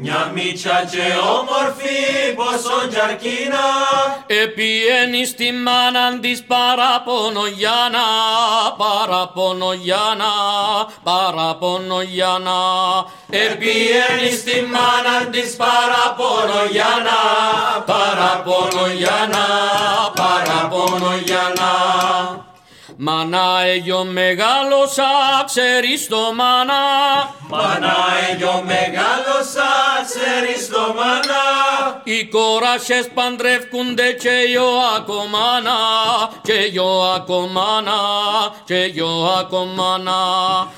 Μια μίτσα και όμορφη πόσο τζαρκίνα Επιένει στη μάνα της παραπονο Γιάννα, παραπονο Γιάννα, παραπονο Γιάννα. Επιένει στη μάνα της παραπονο Γιάννα Παραπονο Γιάννα, παραπονο Γιάννα Μανά έγιο μεγάλωσα, ξέρεις το μάνα. Μάνα έγιο μεγάλωσα, ξέρεις το μάνα. Οι κόρασες παντρεύκονται και γιο ακομάνα Και γιο ακομάνα, και γιο ακομάνα.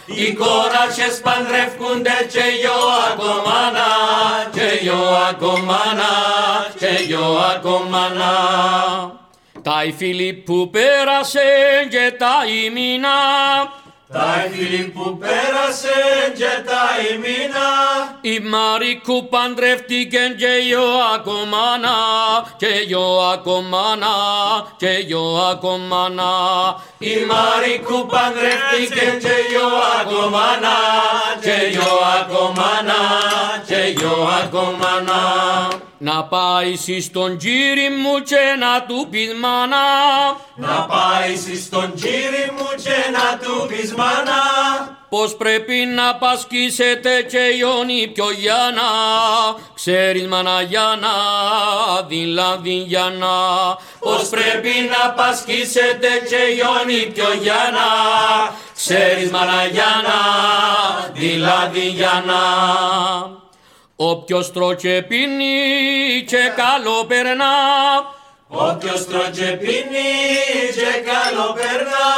Οι κόρασες παντρεύκονται και γιο ακομάνα Και γιο ακομάνα, και γιο ακομάνα Τα οι φίλοι που πέρασε και τα ημίνα Τα φίλοι που πέρασε και τα ημίνα Η Μαρικού παντρεύτηκε και γιο ακομάνα Και γιο ακομάνα, και γιο ακομάνα Η Μαρικού παντρεύτηκε και γιο ακομάνα Και γιο ακομάνα, και γιο ακομάνα Να πάει στον κύρι μου και να του πεις μάνα. Να πάει στον κύρι μου και να του πεις μάνα. Πως πρέπει να πασκίσετε και Ιόνι πιο Γιάννα. Ξέρεις μάνα Γιάννα, δηλαδή Γιάννα. Πως πρέπει να πασκίσετε και Ιόνι πιο Γιάννα. Ξέρεις μάνα Γιάννα, δηλαδή Γιάννα Όποιος τρώκε πίνει και καλό περνά. Όποιος τρώγε πίνει και καλό περνά.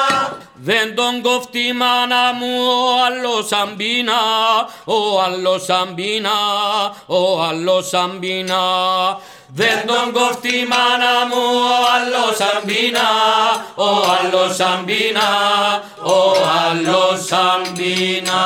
Δεν τον κοφτεί μάνα μου ο άλλος αμπίνα. Ο άλλος αμπίνα, ο άλλος αμπίνα. Δεν τον κοφτεί μάνα μου ο άλλος αμπίνα. Ο άλλος αμπίνα, ο άλλος αμπίνα